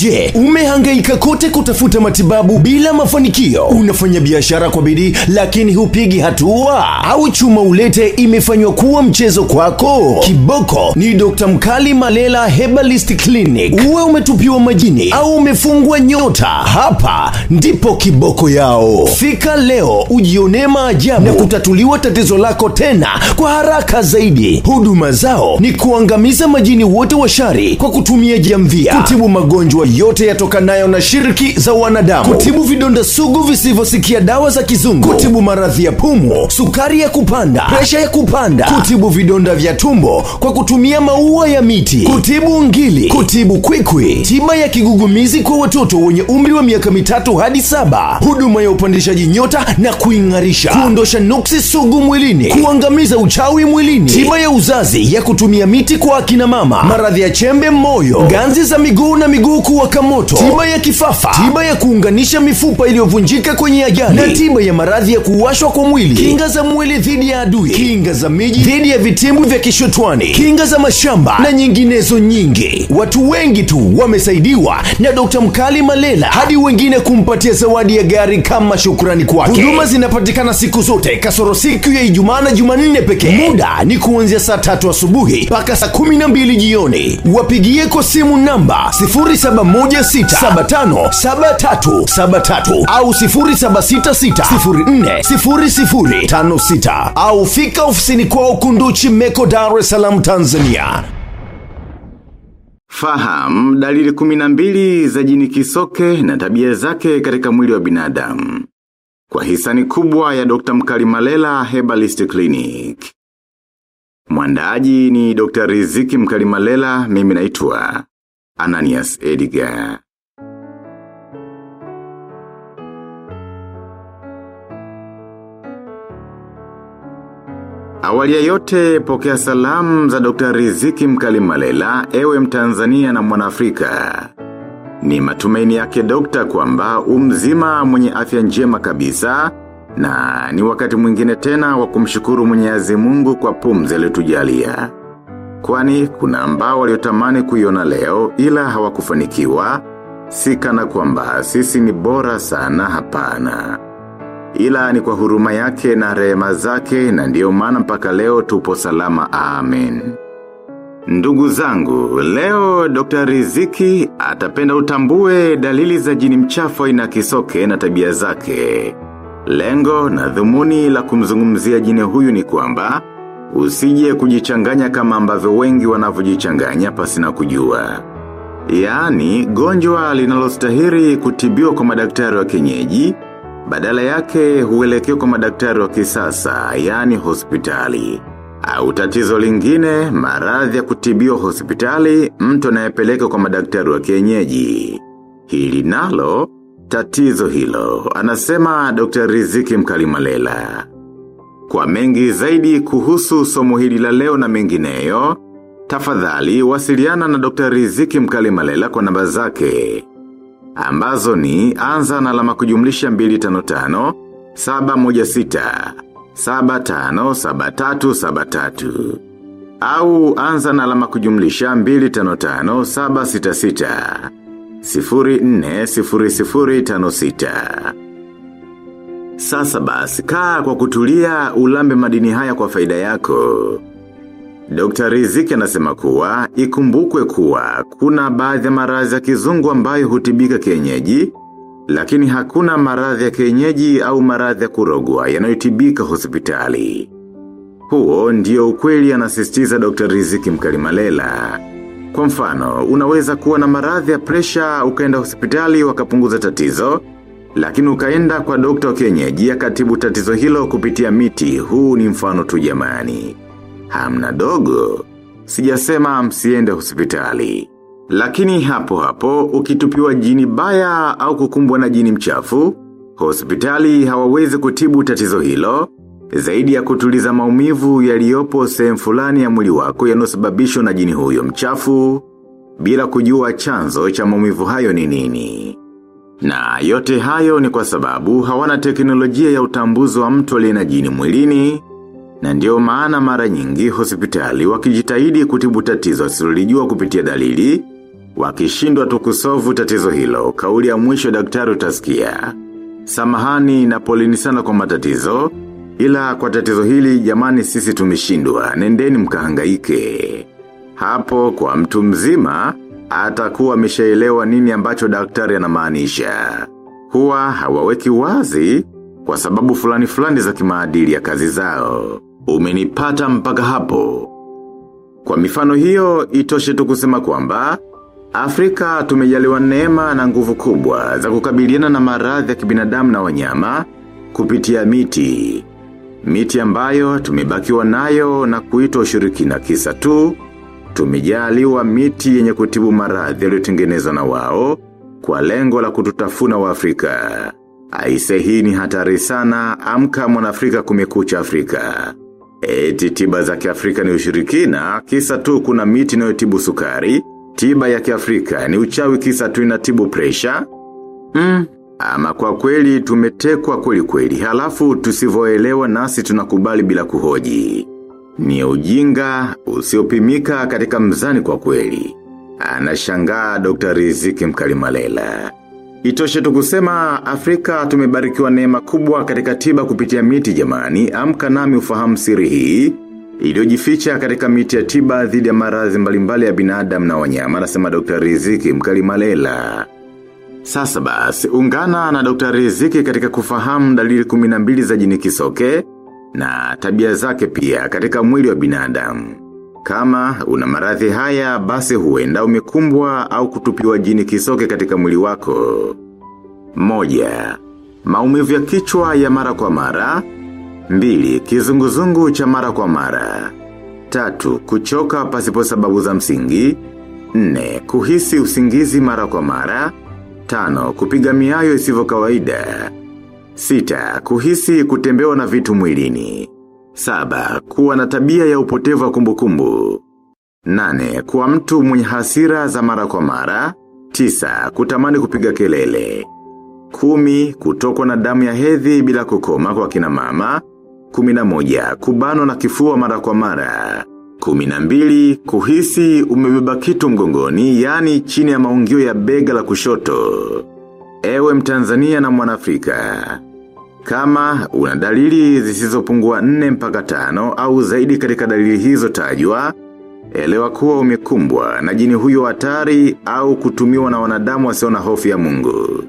Je, umehangaika kote kutafuta matibabu bila mafanikio? Unafanya biashara kwa bidii lakini hupigi hatua? Au chuma ulete imefanywa kuwa mchezo kwako? Kiboko ni Dr. Mkali Malela Herbalist Clinic. Uwe umetupiwa majini au umefungwa nyota, hapa ndipo kiboko yao. Fika leo ujionee maajabu na kutatuliwa tatizo lako tena kwa haraka zaidi. Huduma zao ni kuangamiza majini wote wa shari kwa kutumia jamvia, kutibu magonjwa yote yatokanayo na shiriki za wanadamu, kutibu vidonda sugu visivyosikia dawa za kizungu, kutibu maradhi ya pumu, sukari ya kupanda, presha ya kupanda, kutibu vidonda vya tumbo kwa kutumia maua ya miti, kutibu ngili, kutibu kwikwi, tiba ya kigugumizi kwa watoto wenye umri wa miaka mitatu hadi saba, huduma ya upandishaji nyota na kuing'arisha, kuondosha nuksi sugu mwilini, kuangamiza uchawi mwilini, tiba ya uzazi ya kutumia miti kwa akina mama, maradhi ya chembe moyo, ganzi za miguu na miguu kuwaka moto, tiba ya kifafa, tiba ya kuunganisha mifupa iliyovunjika kwenye ajali, na tiba ya maradhi ya kuwashwa kwa mwili, kinga za mwili dhidi ya adui, kinga za miji dhidi ya vitimbu vya kishotwani, kinga za mashamba na nyinginezo nyingi. Watu wengi tu wamesaidiwa na Dr. Mkali Malela hadi wengine kumpatia zawadi ya gari kama shukrani kwake. Huduma zinapatikana siku zote kasoro siku ya Ijumaa na Jumanne pekee. Muda ni kuanzia saa tatu asubuhi mpaka saa kumi na mbili jioni. Wapigie kwa simu namba 0716757373 au 0766040056 au fika ofisini kwao Kunduchi Meko, Dar es Salaam, Tanzania. faham dalili kuminambili za jini kisoke na tabia zake katika mwili wa binadamu. Kwa hisani kubwa ya Dr. Mkalimalela Herbalist Clinic. Mwandaaji ni Dr. Riziki Mkalimalela, mimi naitwa Ananias Edgar. Awali ya yote pokea salamu za Dr. Riziki Mkalimalela, ewe mtanzania na mwanaafrika. Ni matumaini yake dokta kwamba umzima mwenye afya njema kabisa na ni wakati mwingine tena wa kumshukuru mwenyezi mungu kwa pumzi aliyotujalia. Kwani kuna ambao waliotamani kuiona leo ila hawakufanikiwa, si kana kwamba sisi ni bora sana hapana. Ila ni kwa huruma yake na rehema zake na ndiyo maana mpaka leo tupo salama amen. Ndugu zangu, leo Dr. Riziki atapenda utambue dalili za jini mchafu ina kisoke na tabia zake. Lengo na dhumuni la kumzungumzia jine huyu ni kwamba, usije kujichanganya kama ambavyo wengi wanavyojichanganya pasina kujua. Yaani, gonjwa linalostahiri kutibiwa kwa madaktari wa kienyeji, badala yake huelekewa kwa madaktari wa kisasa, yaani hospitali. Au tatizo lingine, maradhi ya kutibiwa hospitali, mtu anayepeleka kwa madaktari wa kienyeji. Hili nalo, tatizo hilo, anasema Dr. Riziki Mkalimalela. Kwa mengi zaidi kuhusu somo hili la leo na mengineyo, tafadhali wasiliana na Dr. Riziki Mkalimalela kwa namba zake. Ambazo ni anza na alama kujumlisha 255 716 757373 au anza na alama kujumlisha 255 766 040056 Sasa basi kaa kwa kutulia ulambe madini haya kwa faida yako. Dr. Riziki anasema kuwa ikumbukwe kuwa kuna baadhi ya maradhi ya kizungu ambayo hutibika kienyeji, lakini hakuna maradhi ya kienyeji au maradhi ya kurogwa yanayotibika hospitali. Huo ndio ukweli anasisitiza Dr. Riziki Mkalimalela. Kwa mfano, unaweza kuwa na maradhi ya presha ukaenda hospitali wakapunguza tatizo, lakini ukaenda kwa dokta wa kienyeji akatibu tatizo hilo kupitia miti, huu ni mfano tu jamani. Hamna dogo, sijasema msiende hospitali. Lakini hapo hapo, ukitupiwa jini baya au kukumbwa na jini mchafu, hospitali hawawezi kutibu tatizo hilo, zaidi ya kutuliza maumivu yaliyopo sehemu fulani ya mwili wako yanayosababishwa na jini huyo mchafu, bila kujua chanzo cha maumivu hayo ni nini. Na yote hayo ni kwa sababu hawana teknolojia ya utambuzi wa mtu aliye na jini mwilini, na ndio maana mara nyingi hospitali wakijitahidi kutibu tatizo asilolijua kupitia dalili, Wakishindwa tu kusovu tatizo hilo, kauli ya mwisho daktari utasikia. Samahani na polini sana kwa matatizo, ila kwa tatizo hili jamani sisi tumeshindwa, nendeni mkahangaike. Hapo kwa mtu mzima, atakuwa ameshaelewa nini ambacho daktari anamaanisha. Huwa hawaweki wazi kwa sababu fulani fulani za kimaadili ya kazi zao. Umenipata mpaka hapo. Kwa mifano hiyo, itoshe tu kusema kwamba, Afrika tumejaliwa neema na nguvu kubwa za kukabiliana na maradhi ya kibinadamu na wanyama kupitia miti. Miti ambayo tumebakiwa nayo na kuitwa ushirikina kisa tu, tumejaliwa miti yenye kutibu maradhi yaliyotengenezwa na wao kwa lengo la kututafuna wa Afrika. Aise hii ni hatari sana, amka mwanafrika kumekucha Afrika. Eti tiba za kiafrika ni ushirikina, kisa tu kuna miti inayotibu sukari, tiba ya kiafrika ni uchawi kisa tu inatibu presha. Mm, ama kwa kweli tumetekwa kweli kweli, halafu tusivoelewa nasi tunakubali bila kuhoji. Ni ujinga, usiopimika katika mzani kwa kweli. Anashangaa Dr. Riziki Mkalimalela. Itoshe tukusema Afrika tumebarikiwa neema kubwa katika tiba kupitia miti jamani, amka nami ufahamu siri hii, iliyojificha katika miti ya tiba dhidi ya maradhi mbalimbali ya binadamu na wanyama, anasema Dr. Riziki Mkalimalela. Sasa basi, ungana na Dr. Riziki katika kufahamu dalili 12 za jini kisoke na tabia zake pia katika mwili wa binadamu. Kama una maradhi haya basi huenda umekumbwa au kutupiwa jini kisoke katika mwili wako. Moja, maumivu ya kichwa ya mara kwa mara. Mbili, kizunguzungu cha mara kwa mara. Tatu, kuchoka pasipo sababu za msingi. Nne, kuhisi usingizi mara kwa mara. Tano, kupiga miayo isivyo kawaida. Sita, kuhisi kutembewa na vitu mwilini. Saba, kuwa na tabia ya upotevu wa kumbukumbu. Nane, kuwa mtu mwenye hasira za mara kwa mara. Tisa, kutamani kupiga kelele. Kumi, kutokwa na damu ya hedhi bila kukoma kwa kina mama. Kumi na moja, kubanwa na kifua mara kwa mara. Kumi na mbili, kuhisi umebeba kitu mgongoni, yani chini ya maungio ya bega la kushoto. Ewe mtanzania na mwanafrika. Kama una dalili zisizopungua nne mpaka tano au zaidi katika dalili hizo tajwa, elewa kuwa umekumbwa na jini huyo hatari au kutumiwa na wanadamu wasiona hofu ya mungu.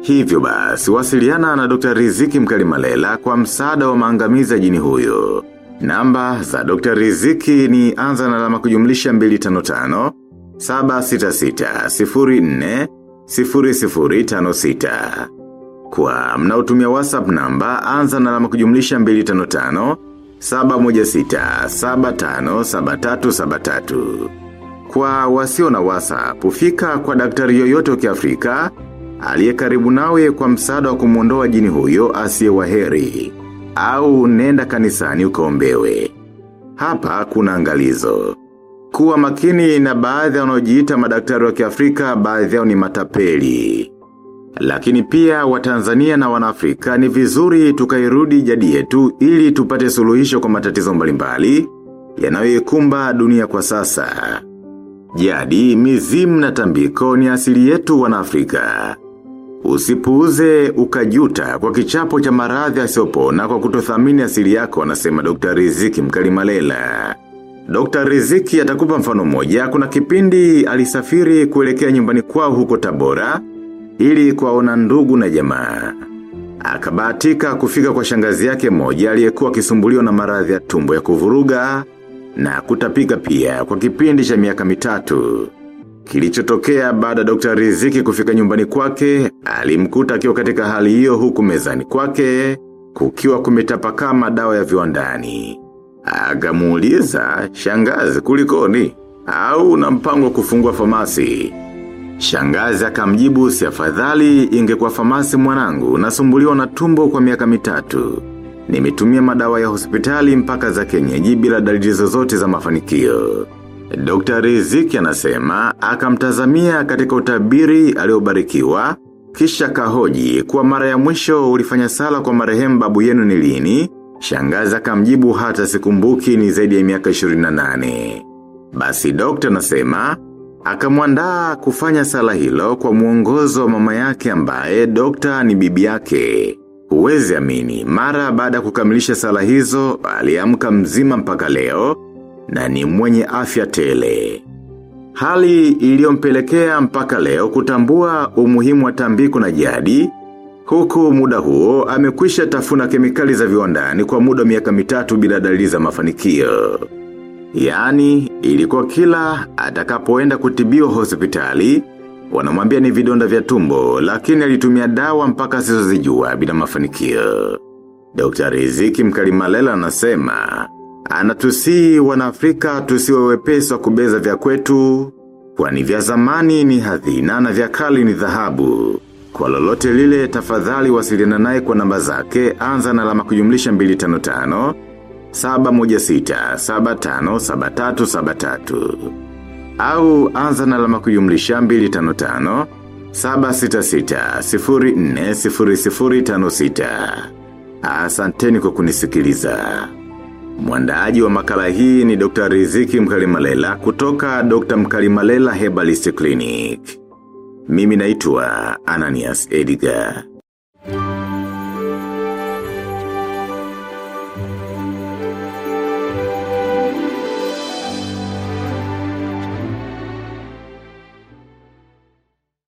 Hivyo basi, wasiliana na Dr. Riziki Mkalimalela kwa msaada wa maangamiza jini huyo. Namba za Dr. Riziki ni anza na alama kujumlisha 255 766 04 0056. Kwa mnaotumia WhatsApp namba, anza na alama kujumlisha 255 716 757373. Kwa wasio na WhatsApp, ufika kwa daktari yoyote kiafrika, aliye karibu nawe kwa msaada wa kumwondoa jini huyo asiye waheri, au nenda kanisani ukaombewe. Hapa kuna angalizo. Kuwa makini na baadhi wanaojiita madaktari wa kiafrika, baadhi yao ni matapeli. Lakini pia watanzania na wanaafrika ni vizuri tukairudi jadi yetu ili tupate suluhisho kwa matatizo mbalimbali yanayoikumba dunia kwa sasa. Jadi, mizimu na tambiko ni asili yetu wanaafrika. Usipuuze ukajuta kwa kichapo cha maradhi na kwa kutothamini asili yako anasema Dr. Riziki Mkalimalela. Dr. Riziki atakupa mfano moja kuna kipindi alisafiri kuelekea nyumbani kwao huko tabora ili kuwaona ndugu na jamaa. Akabahatika kufika kwa shangazi yake moja aliyekuwa akisumbuliwa na maradhi ya tumbo ya kuvuruga na kutapika pia kwa kipindi cha miaka mitatu. Kilichotokea baada Dr. Riziki kufika nyumbani kwake, alimkuta akiwa katika hali hiyo huku mezani kwake, kukiwa kumetapakaa madawa ya viwandani. Agamuuliza, shangazi kulikoni, au na mpango kufungua famasi. Shangazi akamjibu si afadhali ingekuwa famasi mwanangu nasumbuliwa na tumbo kwa miaka mitatu. Nimetumia madawa ya hospitali mpaka za kenyeji bila dalili zozote za mafanikio. Dr. Riziki anasema akamtazamia katika utabiri aliobarikiwa kisha kahoji kwa mara ya mwisho ulifanya sala kwa marehemu babu yenu ni lini, shangazi akamjibu hata sikumbuki ni zaidi ya miaka 28. Basi Dr. anasema Akamwandaa kufanya sala hilo kwa muongozo wa mama yake ambaye Dr. ni bibi yake. Huwezi amini, mara baada kukamilisha sala hizo, aliamka mzima mpaka leo, na ni mwenye afya tele. Hali iliyompelekea mpaka leo kutambua umuhimu wa tambiko na jadi, huku muda huo amekwisha tafuna kemikali za viwandani kwa muda wa miaka mitatu bila dalili za mafanikio. Yaani, ilikuwa kila atakapoenda kutibiwa hospitali, wanamwambia ni vidonda vya tumbo, lakini alitumia dawa mpaka sizozijua bila mafanikio. Dr. Riziki Mkalimalela anasema, anatusii wanaafrika tusiwe wepesi wa kubeza vya kwetu, kwani vya zamani ni hadhina na vya kali ni dhahabu. Kwa lolote lile tafadhali wasiliana naye kwa namba zake, anza na alama kujumlisha 255, 716, 75, 73, Au anza na alama kujumlisha 255, 766, 04, 0056. Asanteni kwa kunisikiliza. Mwandaaji wa makala hii ni Dr. Riziki Mkalimalela kutoka Dr. Mkalimalela Herbalist Clinic. Mimi naitwa Ananias Edgar.